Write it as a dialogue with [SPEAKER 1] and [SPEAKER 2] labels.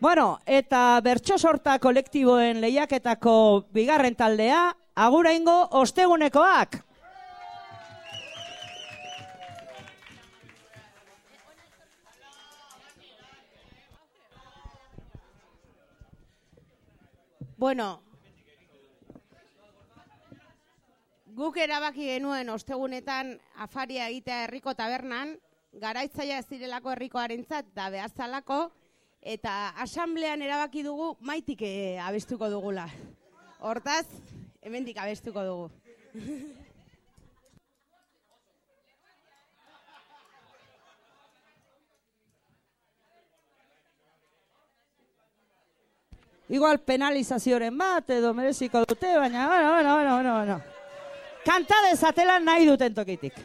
[SPEAKER 1] Bueno, eta bertso sorta kolektiboen lehiaketako bigarren taldea, aguraingo ostegunekoak.
[SPEAKER 2] Bueno, guk erabaki genuen ostegunetan afaria egitea herriko tabernan, garaitzaia ez direlako herrikoarentzat da behazalako, eta asamblean erabaki dugu maitik eh, abestuko dugula. Hortaz, hemendik abestuko dugu.
[SPEAKER 1] Igual penalizazioren bat edo mereziko dute, baina, bueno, bueno, bueno, bueno, bueno. Kanta dezatela nahi duten tokitik.